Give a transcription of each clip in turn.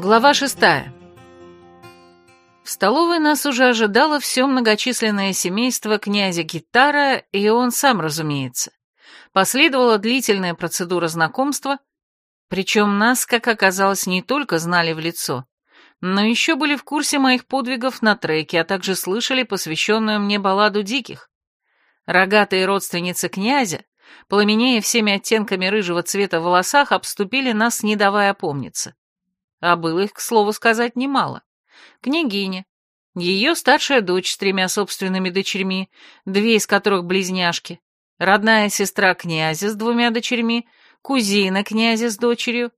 Глава шестая. В столовой нас уже ожидало все многочисленное семейство князя Гитара, и он сам, разумеется. Последовала длительная процедура знакомства, причем нас, как оказалось, не только знали в лицо, но еще были в курсе моих подвигов на треке, а также слышали посвященную мне балладу диких. Рогатые родственницы князя, пламенея всеми оттенками рыжего цвета в волосах, обступили нас, не давая опомниться. А было их, к слову сказать, немало. Княгиня, ее старшая дочь с тремя собственными дочерьми, две из которых близняшки, родная сестра князя с двумя дочерьми, кузина князя с дочерью.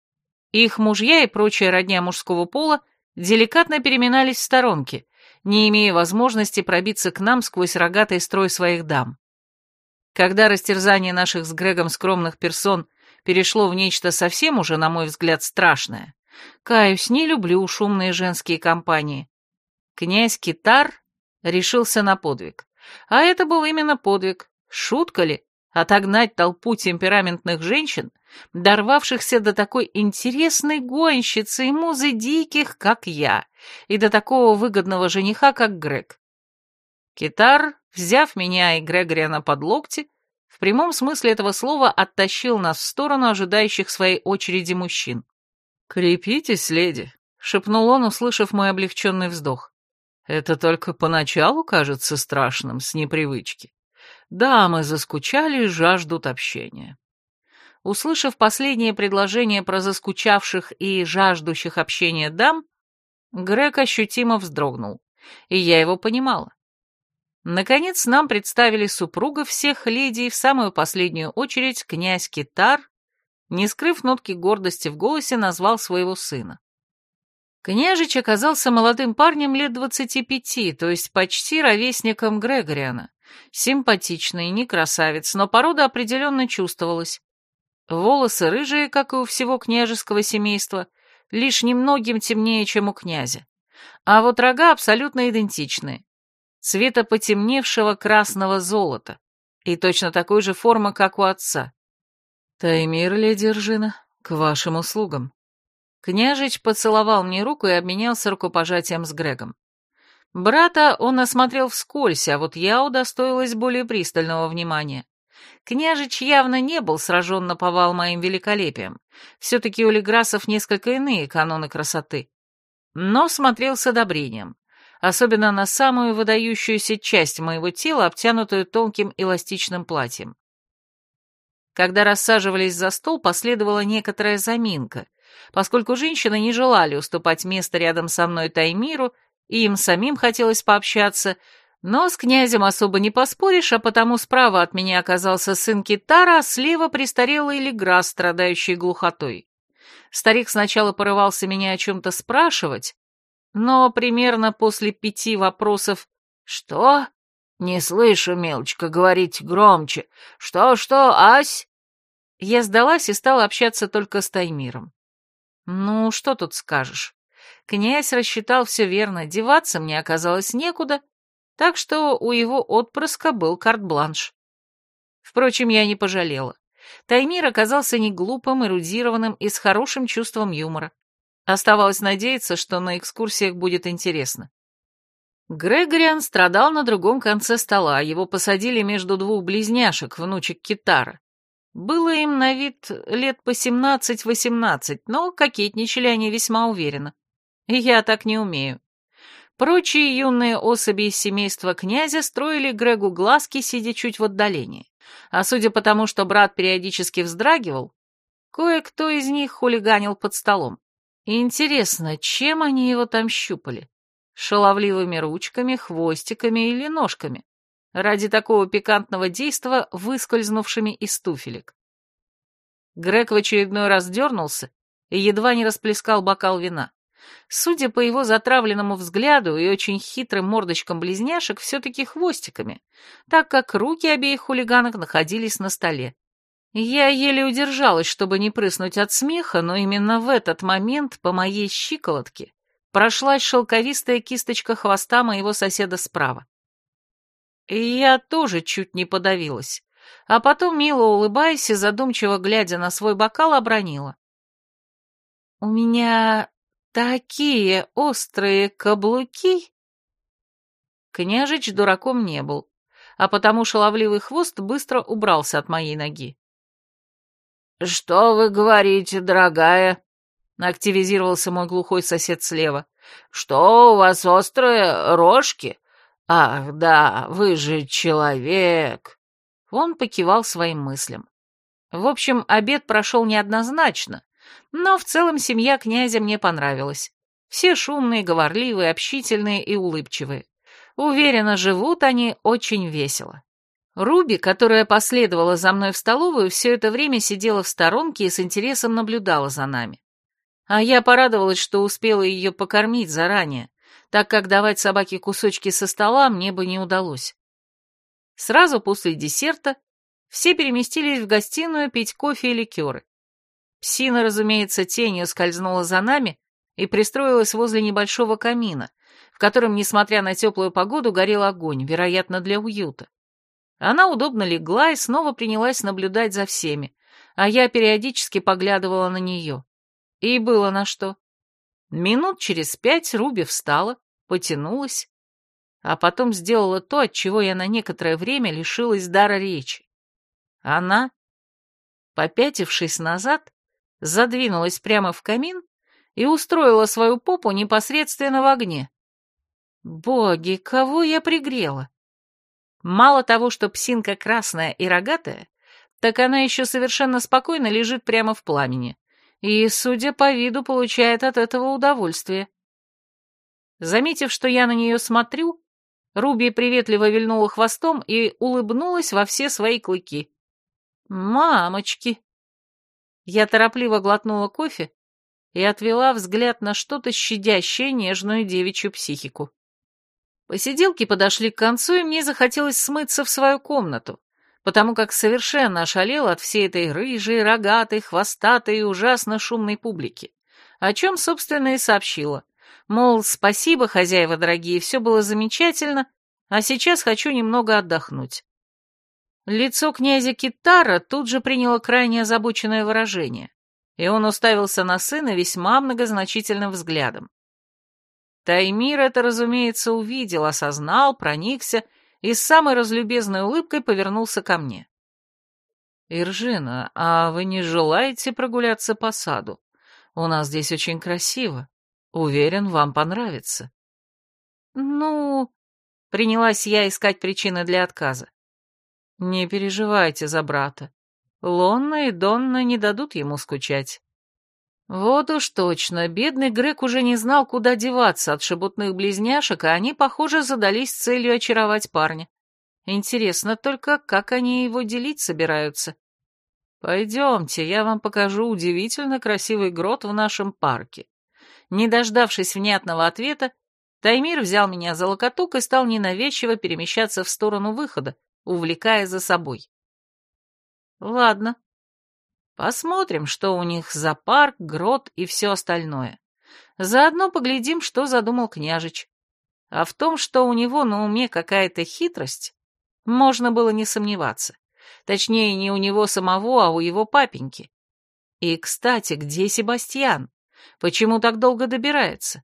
Их мужья и прочая родня мужского пола деликатно переминались в сторонке, не имея возможности пробиться к нам сквозь рогатый строй своих дам. Когда растерзание наших с Грегом скромных персон перешло в нечто совсем уже, на мой взгляд, страшное, Каюсь, не люблю шумные женские компании. Князь Китар решился на подвиг. А это был именно подвиг. Шутка ли? Отогнать толпу темпераментных женщин, дорвавшихся до такой интересной гонщицы и музы диких, как я, и до такого выгодного жениха, как Грег. Китар, взяв меня и Грегориана под локти, в прямом смысле этого слова оттащил нас в сторону ожидающих своей очереди мужчин. «Крепитесь, леди», — шепнул он, услышав мой облегченный вздох. «Это только поначалу кажется страшным, с непривычки. Дамы заскучали и жаждут общения». Услышав последнее предложение про заскучавших и жаждущих общения дам, Грег ощутимо вздрогнул, и я его понимала. Наконец нам представили супруга всех леди и в самую последнюю очередь князь Китар не скрыв нотки гордости в голосе, назвал своего сына. Княжич оказался молодым парнем лет двадцати пяти, то есть почти ровесником Грегориана. Симпатичный, не красавец, но порода определенно чувствовалась. Волосы рыжие, как и у всего княжеского семейства, лишь немногим темнее, чем у князя. А вот рога абсолютно идентичные. Цвета потемневшего красного золота. И точно такой же формы, как у отца. «Таймир, леди Ржина, к вашим услугам». Княжич поцеловал мне руку и обменялся рукопожатием с Грегом. Брата он осмотрел вскользь, а вот я удостоилась более пристального внимания. Княжич явно не был сражен на повал моим великолепием. Все-таки у Леграсов несколько иные каноны красоты. Но смотрел с одобрением, особенно на самую выдающуюся часть моего тела, обтянутую тонким эластичным платьем. Когда рассаживались за стол, последовала некоторая заминка, поскольку женщины не желали уступать место рядом со мной Таймиру, и им самим хотелось пообщаться, но с князем особо не поспоришь, а потому справа от меня оказался сын Китара, а слева престарелый Леграс, страдающий глухотой. Старик сначала порывался меня о чем-то спрашивать, но примерно после пяти вопросов «Что? «Не слышу, мелочка, говорить громче. Что-что, Ась?» Я сдалась и стала общаться только с Таймиром. «Ну, что тут скажешь? Князь рассчитал все верно, деваться мне оказалось некуда, так что у его отпрыска был карт-бланш. Впрочем, я не пожалела. Таймир оказался не глупым, эрудированным и с хорошим чувством юмора. Оставалось надеяться, что на экскурсиях будет интересно. Грегориан страдал на другом конце стола, его посадили между двух близняшек, внучек Китара. Было им на вид лет по семнадцать-восемнадцать, но кокетничали они весьма уверенно. Я так не умею. Прочие юные особи из семейства князя строили Грегу глазки, сидя чуть в отдалении. А судя по тому, что брат периодически вздрагивал, кое-кто из них хулиганил под столом. Интересно, чем они его там щупали? Шаловливыми ручками, хвостиками или ножками, ради такого пикантного действа выскользнувшими из туфелек. Грег в очередной раз дернулся и едва не расплескал бокал вина. Судя по его затравленному взгляду и очень хитрым мордочкам близняшек, все-таки хвостиками, так как руки обеих хулиганок находились на столе. Я еле удержалась, чтобы не прыснуть от смеха, но именно в этот момент по моей щиколотке прошлась шелковистая кисточка хвоста моего соседа справа. И я тоже чуть не подавилась, а потом, мило улыбаясь и задумчиво глядя на свой бокал, обронила. «У меня Такие острые каблуки! Княжич дураком не был, а потому шаловливый хвост быстро убрался от моей ноги. «Что вы говорите, дорогая?» — активизировался мой глухой сосед слева. «Что у вас острые рожки? Ах, да, вы же человек!» Он покивал своим мыслям. В общем, обед прошел неоднозначно, но в целом семья князя мне понравилась. Все шумные, говорливые, общительные и улыбчивые. Уверена, живут они очень весело. Руби, которая последовала за мной в столовую, все это время сидела в сторонке и с интересом наблюдала за нами. А я порадовалась, что успела ее покормить заранее, так как давать собаке кусочки со стола мне бы не удалось. Сразу после десерта все переместились в гостиную пить кофе и ликеры. Псина, разумеется, тенью скользнула за нами и пристроилась возле небольшого камина, в котором, несмотря на теплую погоду, горел огонь, вероятно, для уюта. Она удобно легла и снова принялась наблюдать за всеми, а я периодически поглядывала на нее. И было на что. Минут через пять Руби встала, потянулась, а потом сделала то, от чего я на некоторое время лишилась дара речи. Она, попятившись назад, задвинулась прямо в камин и устроила свою попу непосредственно в огне. Боги, кого я пригрела? Мало того, что псинка красная и рогатая, так она еще совершенно спокойно лежит прямо в пламени и, судя по виду, получает от этого удовольствие. Заметив, что я на нее смотрю, Руби приветливо вильнула хвостом и улыбнулась во все свои клыки. «Мамочки!» Я торопливо глотнула кофе и отвела взгляд на что-то щадящее нежную девичью психику. Посиделки подошли к концу, и мне захотелось смыться в свою комнату, потому как совершенно ошалел от всей этой рыжей, рогатой, хвостатой и ужасно шумной публики, о чем, собственно, и сообщила. Мол, спасибо, хозяева дорогие, все было замечательно, а сейчас хочу немного отдохнуть. Лицо князя Китара тут же приняло крайне озабоченное выражение, и он уставился на сына весьма многозначительным взглядом. Таймир это, разумеется, увидел, осознал, проникся и с самой разлюбезной улыбкой повернулся ко мне. «Иржина, а вы не желаете прогуляться по саду? У нас здесь очень красиво. Уверен, вам понравится». «Ну...» — принялась я искать причины для отказа. «Не переживайте за брата. Лонна и Донна не дадут ему скучать. Вот уж точно, бедный Грег уже не знал, куда деваться от шебутных близняшек, а они, похоже, задались целью очаровать парня. Интересно только, как они его делить собираются. Пойдемте, я вам покажу удивительно красивый грот в нашем парке. Не дождавшись внятного ответа, Таймир взял меня за локоток и стал ненавязчиво перемещаться в сторону выхода, увлекая за собой. Ладно, Посмотрим, что у них за парк, грот и все остальное. Заодно поглядим, что задумал княжич. А в том, что у него на уме какая-то хитрость, можно было не сомневаться. Точнее, не у него самого, а у его папеньки. И, кстати, где Себастьян? Почему так долго добирается?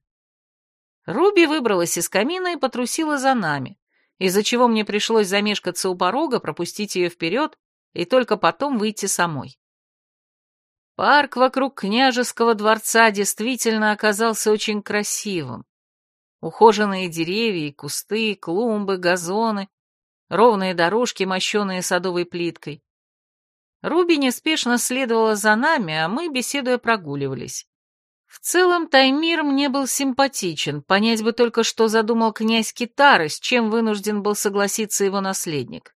Руби выбралась из камина и потрусила за нами, из-за чего мне пришлось замешкаться у порога, пропустить ее вперед и только потом выйти самой. Парк вокруг княжеского дворца действительно оказался очень красивым. Ухоженные деревья кусты, клумбы, газоны, ровные дорожки, мощеные садовой плиткой. Руби неспешно следовала за нами, а мы, беседуя, прогуливались. В целом, Таймир мне был симпатичен, понять бы только, что задумал князь Китары, с чем вынужден был согласиться его наследник.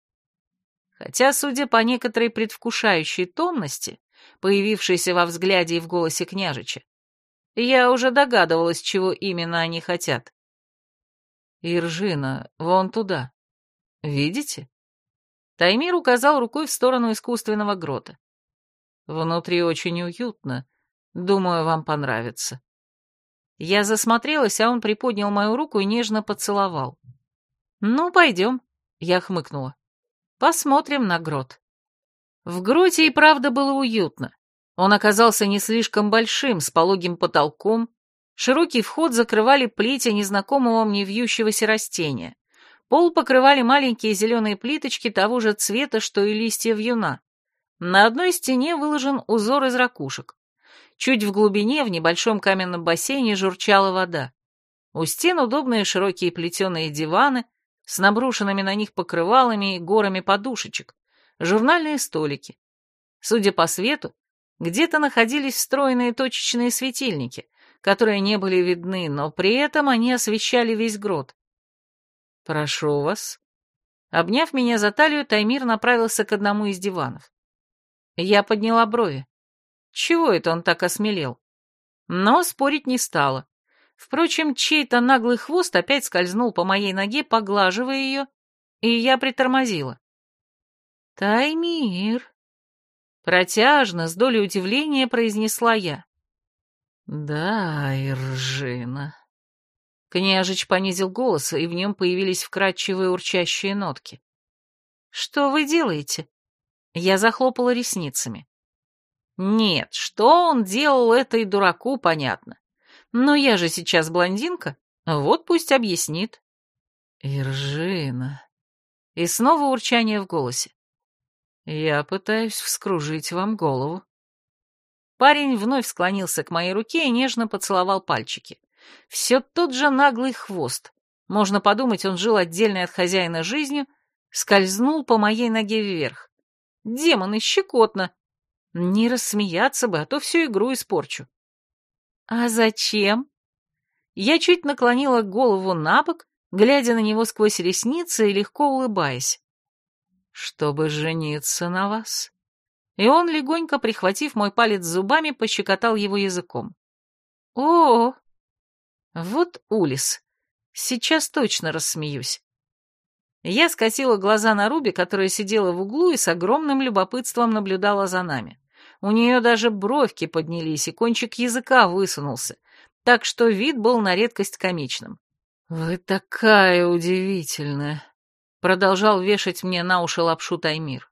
Хотя, судя по некоторой предвкушающей томности, появившейся во взгляде и в голосе княжича. Я уже догадывалась, чего именно они хотят. «Иржина, вон туда. Видите?» Таймир указал рукой в сторону искусственного грота. «Внутри очень уютно. Думаю, вам понравится». Я засмотрелась, а он приподнял мою руку и нежно поцеловал. «Ну, пойдем», — я хмыкнула. «Посмотрим на грот». В гроте и правда было уютно. Он оказался не слишком большим, с пологим потолком, Широкий вход закрывали плетя незнакомого мне вьющегося растения. Пол покрывали маленькие зеленые плиточки того же цвета, что и листья вьюна. На одной стене выложен узор из ракушек. Чуть в глубине, в небольшом каменном бассейне, журчала вода. У стен удобные широкие плетеные диваны с наброшенными на них покрывалами и горами подушечек, журнальные столики. Судя по свету, где-то находились встроенные точечные светильники, которые не были видны, но при этом они освещали весь грот. «Прошу вас». Обняв меня за талию, Таймир направился к одному из диванов. Я подняла брови. Чего это он так осмелел? Но спорить не стала. Впрочем, чей-то наглый хвост опять скользнул по моей ноге, поглаживая ее, и я притормозила. «Таймир!» Протяжно, с долей удивления произнесла я. «Да, Иржина». Княжич понизил голос, и в нем появились вкрадчивые урчащие нотки. «Что вы делаете?» Я захлопала ресницами. «Нет, что он делал этой дураку, понятно. Но я же сейчас блондинка, вот пусть объяснит». «Иржина». И снова урчание в голосе. «Я пытаюсь вскружить вам голову». Парень вновь склонился к моей руке и нежно поцеловал пальчики. Все тот же наглый хвост. Можно подумать, он жил отдельной от хозяина жизнью, скользнул по моей ноге вверх. Демоны, щекотно. Не рассмеяться бы, а то всю игру испорчу. А зачем? Я чуть наклонила голову на бок, глядя на него сквозь ресницы и легко улыбаясь чтобы жениться на вас». И он, легонько прихватив мой палец зубами, пощекотал его языком. о, -о, Вот Улис. Сейчас точно рассмеюсь. Я скосила глаза на Руби, которая сидела в углу и с огромным любопытством наблюдала за нами. У нее даже бровки поднялись, и кончик языка высунулся, так что вид был на редкость комичным. «Вы такая удивительная!» Продолжал вешать мне на уши лапшу Таймир.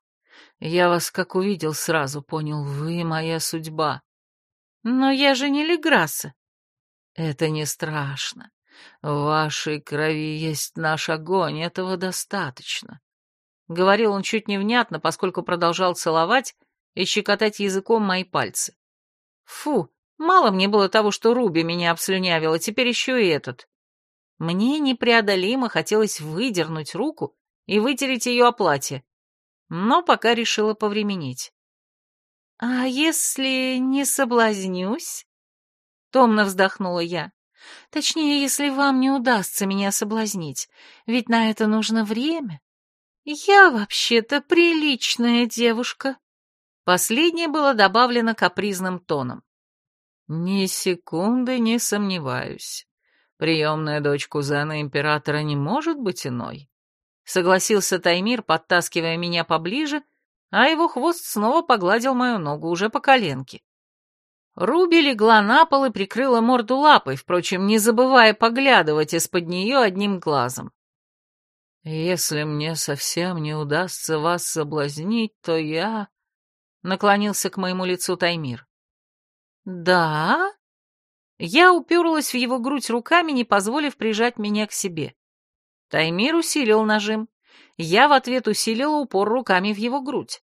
Я вас как увидел, сразу понял, вы моя судьба. Но я же не Леграсса. Это не страшно. В вашей крови есть наш огонь, этого достаточно. Говорил он чуть невнятно, поскольку продолжал целовать и щекотать языком мои пальцы. Фу, мало мне было того, что Руби меня обслюнявила, теперь еще и этот. Мне непреодолимо хотелось выдернуть руку и вытереть ее о платье, но пока решила повременить. «А если не соблазнюсь?» Томно вздохнула я. «Точнее, если вам не удастся меня соблазнить, ведь на это нужно время. Я вообще-то приличная девушка». Последнее было добавлено капризным тоном. «Ни секунды не сомневаюсь. Приемная дочь кузена императора не может быть иной. Согласился Таймир, подтаскивая меня поближе, а его хвост снова погладил мою ногу уже по коленке. Руби легла на пол и прикрыла морду лапой, впрочем, не забывая поглядывать из-под нее одним глазом. «Если мне совсем не удастся вас соблазнить, то я...» — наклонился к моему лицу Таймир. «Да?» Я уперлась в его грудь руками, не позволив прижать меня к себе. Таймир усилил нажим. Я в ответ усилила упор руками в его грудь.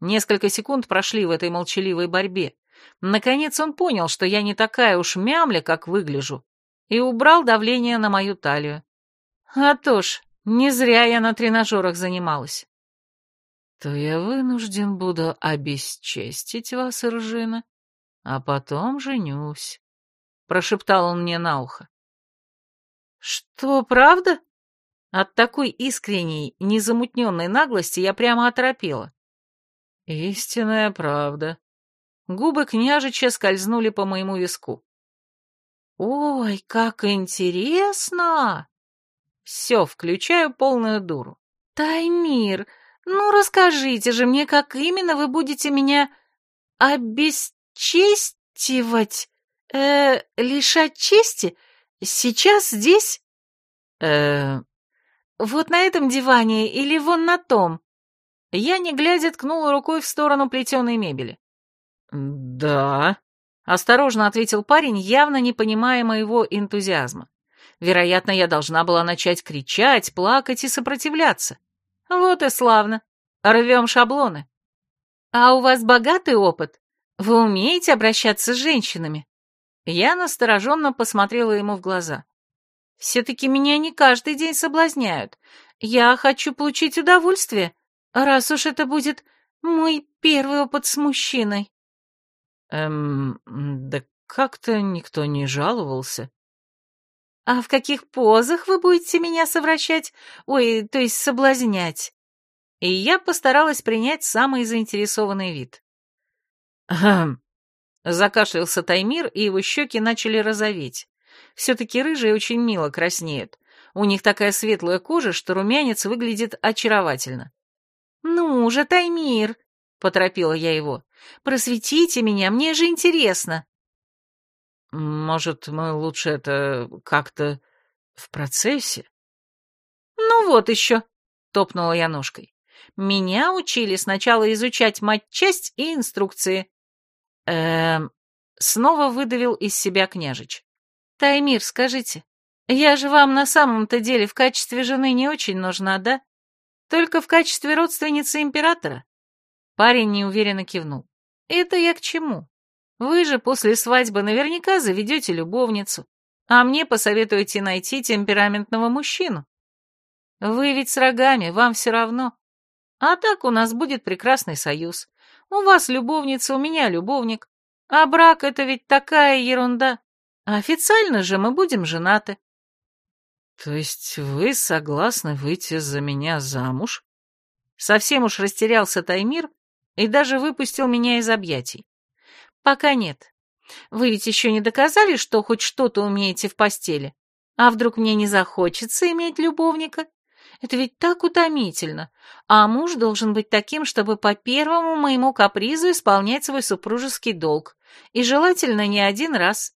Несколько секунд прошли в этой молчаливой борьбе. Наконец он понял, что я не такая уж мямля, как выгляжу, и убрал давление на мою талию. А то ж, не зря я на тренажерах занималась. То я вынужден буду обесчестить вас, Ржина, а потом женюсь. — прошептал он мне на ухо. «Что, правда?» От такой искренней, незамутненной наглости я прямо оторопела. «Истинная правда». Губы княжича скользнули по моему виску. «Ой, как интересно!» «Все, включаю полную дуру». «Таймир, ну расскажите же мне, как именно вы будете меня обесчестивать?» э лишать чести? Сейчас здесь?» э Вот на этом диване или вон на том?» Я, не глядя, ткнула рукой в сторону плетеной мебели. «Да». Осторожно ответил парень, явно не понимая моего энтузиазма. Вероятно, я должна была начать кричать, плакать и сопротивляться. Вот и славно. Рвем шаблоны. А у вас богатый опыт? Вы умеете обращаться с женщинами? Я настороженно посмотрела ему в глаза. Все-таки меня не каждый день соблазняют. Я хочу получить удовольствие, раз уж это будет мой первый опыт с мужчиной. Эм, да как-то никто не жаловался. А в каких позах вы будете меня совращать? Ой, то есть соблазнять? И я постаралась принять самый заинтересованный вид. Хм. Закашлялся Таймир, и его щеки начали розоветь. Все-таки рыжие очень мило краснеют. У них такая светлая кожа, что румянец выглядит очаровательно. «Ну уже Таймир!» — поторопила я его. «Просветите меня, мне же интересно!» «Может, мы лучше это как-то в процессе?» «Ну вот еще!» — топнула я ножкой. «Меня учили сначала изучать матчасть и инструкции». «Эм...» — снова выдавил из себя княжич. «Таймир, скажите, я же вам на самом-то деле в качестве жены не очень нужна, да? Только в качестве родственницы императора?» Парень неуверенно кивнул. «Это я к чему? Вы же после свадьбы наверняка заведете любовницу, а мне посоветуете найти темпераментного мужчину. Вы ведь с рогами, вам все равно. А так у нас будет прекрасный союз. У вас любовница, у меня любовник. А брак — это ведь такая ерунда. Официально же мы будем женаты. То есть вы согласны выйти за меня замуж? Совсем уж растерялся Таймир и даже выпустил меня из объятий. Пока нет. Вы ведь еще не доказали, что хоть что-то умеете в постели. А вдруг мне не захочется иметь любовника? Это ведь так утомительно. А муж должен быть таким, чтобы по первому моему капризу исполнять свой супружеский долг. И желательно не один раз.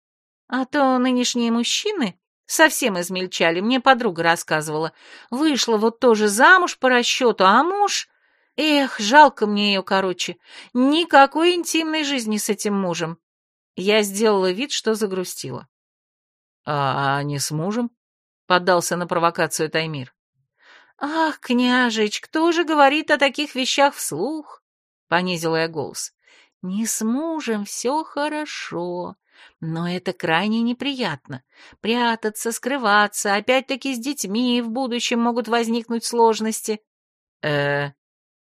А то нынешние мужчины совсем измельчали, мне подруга рассказывала. Вышла вот тоже замуж по расчету, а муж... Эх, жалко мне ее, короче. Никакой интимной жизни с этим мужем. Я сделала вид, что загрустила. «А, не с мужем?» — поддался на провокацию Таймир. «Ах, княжич, кто же говорит о таких вещах вслух?» — понизила я голос. «Не с мужем все хорошо. Но это крайне неприятно. Прятаться, скрываться, опять-таки с детьми в будущем могут возникнуть сложности. э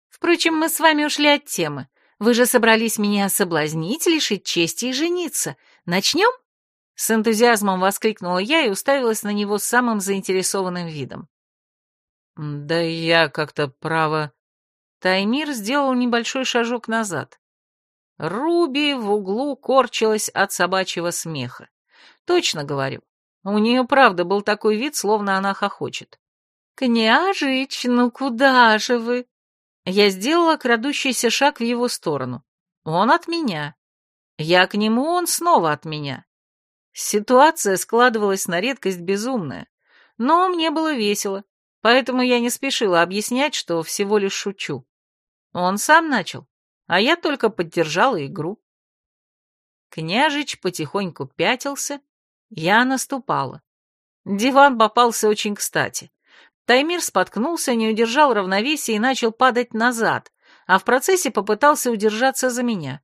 Впрочем, мы с вами ушли от темы. Вы же собрались меня соблазнить, лишить чести и жениться. Начнем? С энтузиазмом воскликнула я и уставилась на него самым заинтересованным видом. Да я как-то право... Таймир сделал небольшой шажок назад. Руби в углу корчилась от собачьего смеха. Точно говорю, у нее правда был такой вид, словно она хохочет. «Княжич, ну куда же вы?» Я сделала крадущийся шаг в его сторону. Он от меня. Я к нему, он снова от меня. Ситуация складывалась на редкость безумная, но мне было весело, поэтому я не спешила объяснять, что всего лишь шучу. Он сам начал а я только поддержала игру. Княжич потихоньку пятился, я наступала. Диван попался очень кстати. Таймир споткнулся, не удержал равновесия и начал падать назад, а в процессе попытался удержаться за меня.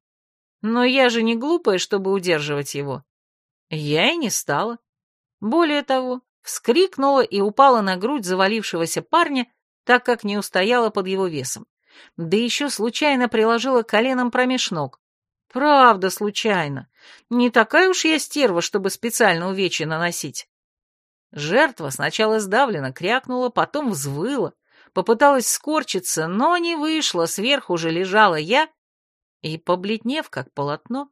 Но я же не глупая, чтобы удерживать его. Я и не стала. Более того, вскрикнула и упала на грудь завалившегося парня, так как не устояла под его весом да еще случайно приложила коленом промеж ног. Правда, случайно. Не такая уж я стерва, чтобы специально увечья наносить. Жертва сначала сдавленно крякнула, потом взвыла, попыталась скорчиться, но не вышло, сверху же лежала я, и, побледнев как полотно,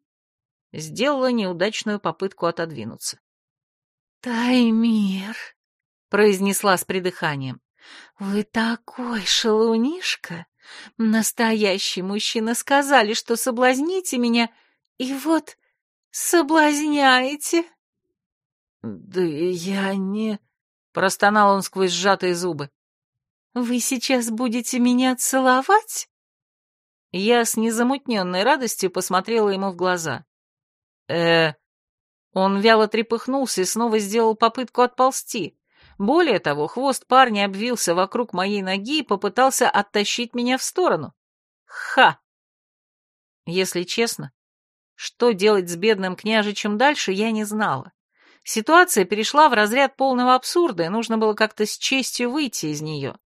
сделала неудачную попытку отодвинуться. «Таймир», — произнесла с придыханием, — «вы такой шалунишка!» Настоящий мужчина сказали, что соблазните меня, и вот соблазняете. Да я не... Простонал он сквозь сжатые зубы. Вы сейчас будете меня целовать? Я с незамутненной радостью посмотрела ему в глаза. э Он вяло трепыхнулся и снова сделал попытку отползти. Более того, хвост парня обвился вокруг моей ноги и попытался оттащить меня в сторону. Ха! Если честно, что делать с бедным княжичем дальше, я не знала. Ситуация перешла в разряд полного абсурда, и нужно было как-то с честью выйти из нее.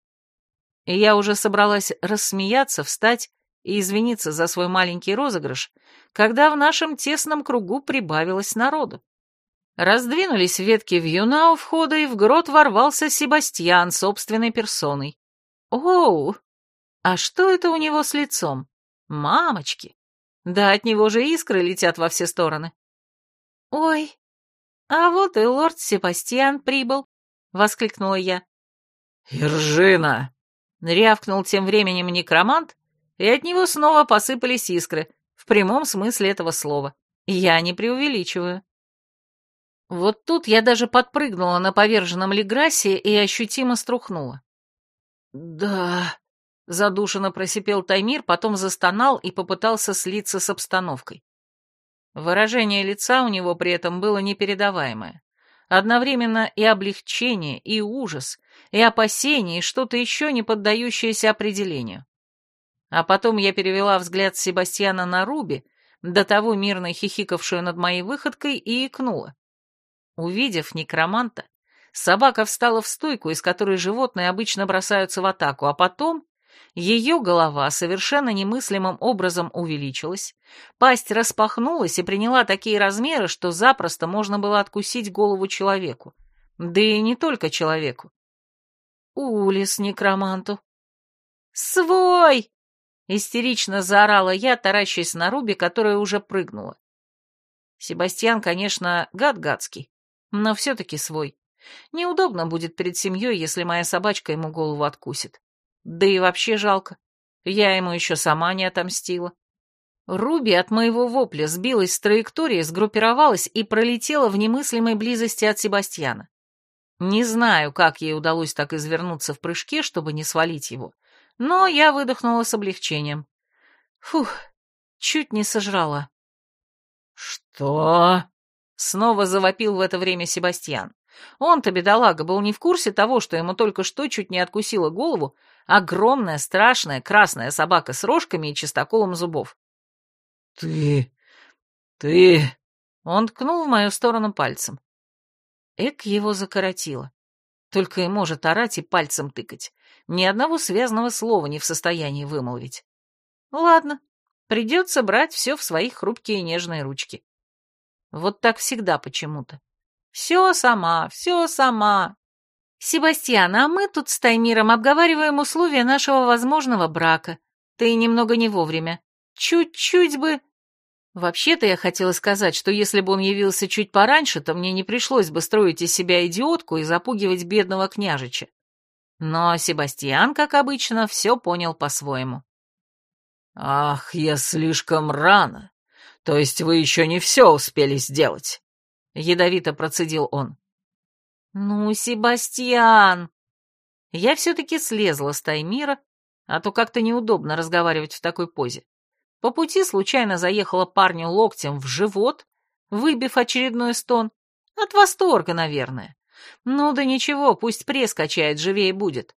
И я уже собралась рассмеяться, встать и извиниться за свой маленький розыгрыш, когда в нашем тесном кругу прибавилось народу. Раздвинулись ветки вьюна у входа, и в грот ворвался Себастьян собственной персоной. Оу! А что это у него с лицом? Мамочки! Да от него же искры летят во все стороны. Ой, а вот и лорд Себастьян прибыл, воскликнула я. Иржина! Рявкнул тем временем некромант, и от него снова посыпались искры, в прямом смысле этого слова. Я не преувеличиваю. Вот тут я даже подпрыгнула на поверженном Леграсе и ощутимо струхнула. «Да...» — задушенно просипел Таймир, потом застонал и попытался слиться с обстановкой. Выражение лица у него при этом было непередаваемое. Одновременно и облегчение, и ужас, и опасение, и что-то еще не поддающееся определению. А потом я перевела взгляд Себастьяна на Руби, до того мирно хихикавшую над моей выходкой, и икнула. Увидев некроманта, собака встала в стойку, из которой животные обычно бросаются в атаку, а потом ее голова совершенно немыслимым образом увеличилась, пасть распахнулась и приняла такие размеры, что запросто можно было откусить голову человеку. Да и не только человеку. Улис некроманту. «Свой!» — истерично заорала я, таращаясь на Руби, которая уже прыгнула. Себастьян, конечно, гад гадский, но все-таки свой. Неудобно будет перед семьей, если моя собачка ему голову откусит. Да и вообще жалко. Я ему еще сама не отомстила. Руби от моего вопля сбилась с траектории, сгруппировалась и пролетела в немыслимой близости от Себастьяна. Не знаю, как ей удалось так извернуться в прыжке, чтобы не свалить его, но я выдохнула с облегчением. Фух, чуть не сожрала. «Что?» Снова завопил в это время Себастьян. Он-то, бедолага, был не в курсе того, что ему только что чуть не откусила голову огромная, страшная, красная собака с рожками и чистоколом зубов. «Ты... ты...» Он ткнул в мою сторону пальцем. Эк его закоротило. Только и может орать и пальцем тыкать. Ни одного связанного слова не в состоянии вымолвить. Ладно, придется брать все в свои хрупкие нежные ручки. Вот так всегда почему-то. Все сама, все сама. Себастьян, а мы тут с Таймиром обговариваем условия нашего возможного брака. Ты немного не вовремя. Чуть-чуть бы... Вообще-то я хотела сказать, что если бы он явился чуть пораньше, то мне не пришлось бы строить из себя идиотку и запугивать бедного княжича. Но Себастьян, как обычно, все понял по-своему. «Ах, я слишком рано. То есть вы еще не все успели сделать?» — ядовито процедил он. «Ну, Себастьян!» Я все-таки слезла с Таймира, а то как-то неудобно разговаривать в такой позе. По пути случайно заехала парню локтем в живот, выбив очередной стон. От восторга, наверное. Ну да ничего, пусть пресс качает, живее будет.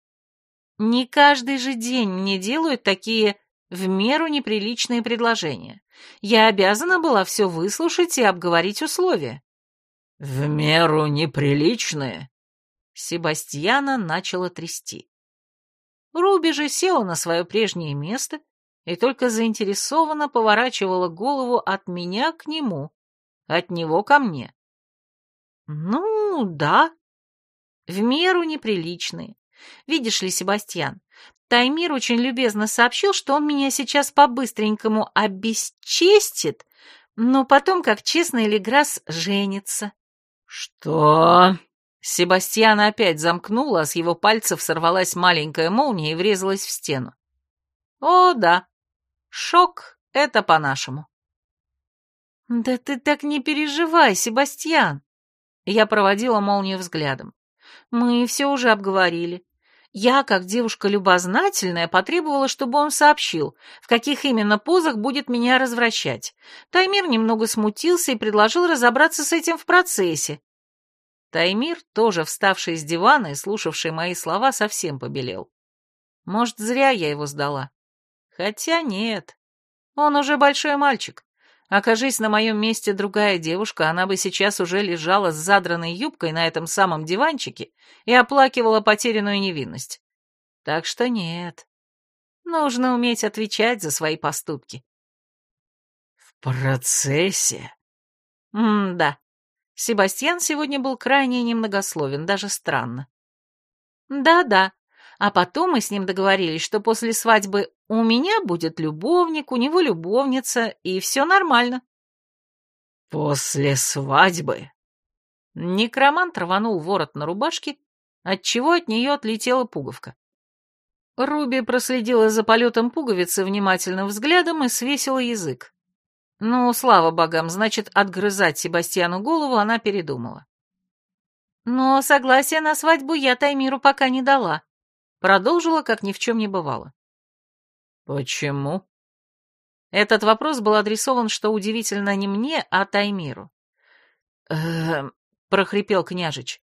Не каждый же день мне делают такие в меру неприличные предложения. Я обязана была все выслушать и обговорить условия. «В меру неприличные?» Себастьяна начала трясти. Руби же села на свое прежнее место и только заинтересованно поворачивала голову от меня к нему, от него ко мне. «Ну, да, в меру неприличные. Видишь ли, Себастьян, Таймир очень любезно сообщил, что он меня сейчас по-быстренькому обесчестит, но потом, как честный Леграс, женится. Что? Себастьян опять замкнула, а с его пальцев сорвалась маленькая молния и врезалась в стену. О, да. Шок — это по-нашему. Да ты так не переживай, Себастьян. Я проводила молнию взглядом. Мы все уже обговорили. Я, как девушка любознательная, потребовала, чтобы он сообщил, в каких именно позах будет меня развращать. Таймир немного смутился и предложил разобраться с этим в процессе. Таймир, тоже вставший с дивана и слушавший мои слова, совсем побелел. Может, зря я его сдала. Хотя нет. Он уже большой мальчик. Окажись на моем месте другая девушка, она бы сейчас уже лежала с задранной юбкой на этом самом диванчике и оплакивала потерянную невинность. Так что нет. Нужно уметь отвечать за свои поступки. В процессе? М-да. Себастьян сегодня был крайне немногословен, даже странно. Да-да, а потом мы с ним договорились, что после свадьбы у меня будет любовник, у него любовница, и все нормально. После свадьбы? Некромант рванул ворот на рубашке, отчего от нее отлетела пуговка. Руби проследила за полетом пуговицы внимательным взглядом и свесила язык. Ну, слава богам, значит, отгрызать Себастьяну голову она передумала. Но согласия на свадьбу я Таймиру пока не дала. Продолжила, как ни в чем не бывало. «Почему?» Этот вопрос был адресован, что удивительно, не мне, а Таймиру. «Эм...» — прохрипел княжич.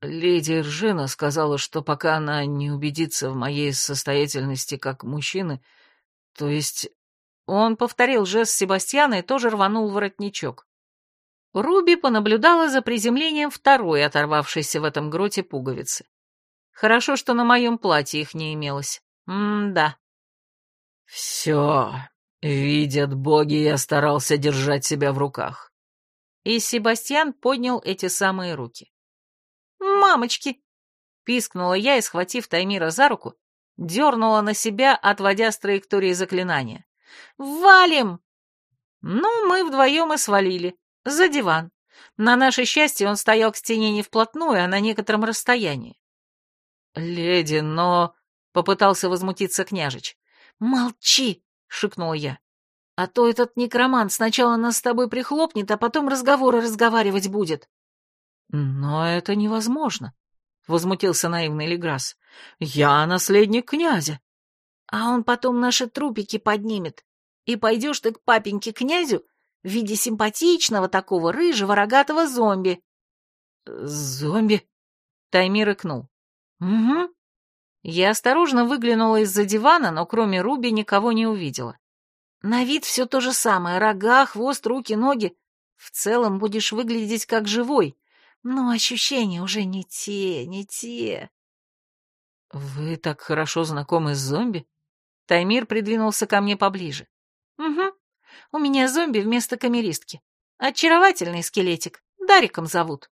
«Леди Ржина сказала, что пока она не убедится в моей состоятельности как мужчины, то есть...» Он повторил жест Себастьяна и тоже рванул воротничок. Руби понаблюдала за приземлением второй, оторвавшейся в этом гроте пуговицы. Хорошо, что на моем платье их не имелось. М-да. Все, видят боги, я старался держать себя в руках. И Себастьян поднял эти самые руки. «Мамочки!» — пискнула я и, схватив Таймира за руку, дернула на себя, отводя с траектории заклинания. «Валим!» Ну, мы вдвоем и свалили. За диван. На наше счастье он стоял к стене не вплотную, а на некотором расстоянии. «Леди, но...» — попытался возмутиться княжич. «Молчи!» — шикнула я. «А то этот некромант сначала нас с тобой прихлопнет, а потом разговоры разговаривать будет». «Но это невозможно», — возмутился наивный Леграс. «Я наследник князя». «А он потом наши трупики поднимет. И пойдешь ты к папеньке-князю в виде симпатичного такого рыжего рогатого зомби». «Зомби?» — Таймир икнул. «Угу». Я осторожно выглянула из-за дивана, но кроме Руби никого не увидела. На вид все то же самое, рога, хвост, руки, ноги. В целом будешь выглядеть как живой, но ощущения уже не те, не те. «Вы так хорошо знакомы с зомби?» Таймир придвинулся ко мне поближе. «Угу. У меня зомби вместо камеристки. Очаровательный скелетик. Дариком зовут».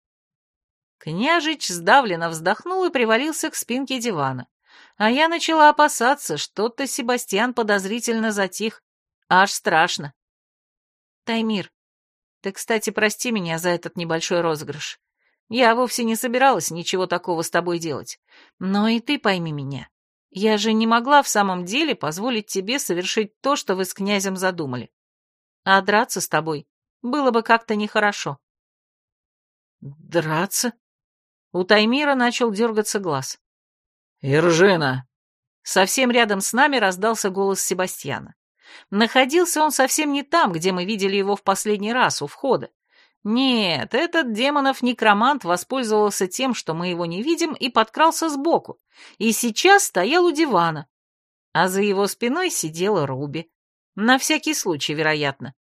Княжич сдавленно вздохнул и привалился к спинке дивана. А я начала опасаться, что-то Себастьян подозрительно затих. Аж страшно. Таймир, ты, кстати, прости меня за этот небольшой розыгрыш. Я вовсе не собиралась ничего такого с тобой делать. Но и ты пойми меня. Я же не могла в самом деле позволить тебе совершить то, что вы с князем задумали. А драться с тобой было бы как-то нехорошо. Драться? У Таймира начал дергаться глаз. «Иржина!» Совсем рядом с нами раздался голос Себастьяна. Находился он совсем не там, где мы видели его в последний раз, у входа. Нет, этот демонов некромант воспользовался тем, что мы его не видим, и подкрался сбоку, и сейчас стоял у дивана. А за его спиной сидела Руби. На всякий случай, вероятно.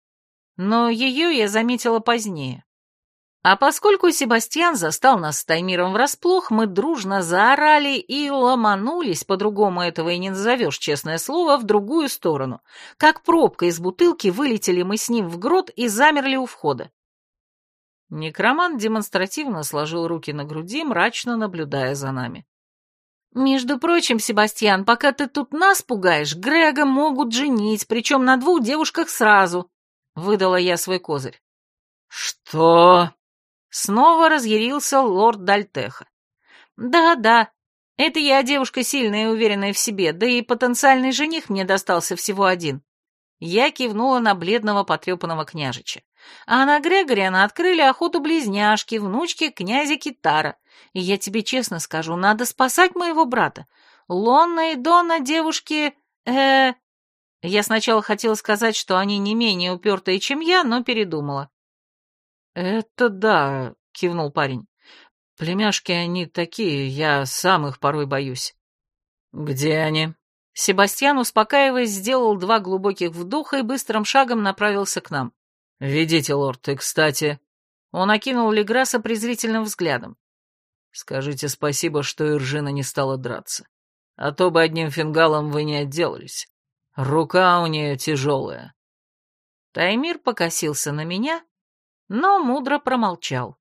Но ее я заметила позднее. А поскольку Себастьян застал нас с Таймиром врасплох, мы дружно заорали и ломанулись, по-другому этого и не назовешь, честное слово, в другую сторону. Как пробка из бутылки вылетели мы с ним в грот и замерли у входа. Некромант демонстративно сложил руки на груди, мрачно наблюдая за нами. «Между прочим, Себастьян, пока ты тут нас пугаешь, Грега могут женить, причем на двух девушках сразу», — выдала я свой козырь. «Что?» Снова разъярился лорд Дальтеха. «Да-да, это я девушка сильная и уверенная в себе, да и потенциальный жених мне достался всего один». Я кивнула на бледного потрепанного княжича. А на Грегориана открыли охоту близняшки, внучки князя Китара. И я тебе честно скажу, надо спасать моего брата. Лонна и Дона девушки... э Я сначала хотела сказать, что они не менее упертые, чем я, но передумала. «Это да», — кивнул парень. «Племяшки они такие, я сам их порой боюсь». «Где они?» Себастьян, успокаиваясь, сделал два глубоких вдоха и быстрым шагом направился к нам. «Ведите, лорд, и, кстати...» Он окинул Леграса презрительным взглядом. «Скажите спасибо, что Иржина не стала драться. А то бы одним фингалом вы не отделались. Рука у нее тяжелая». Таймир покосился на меня, но мудро промолчал.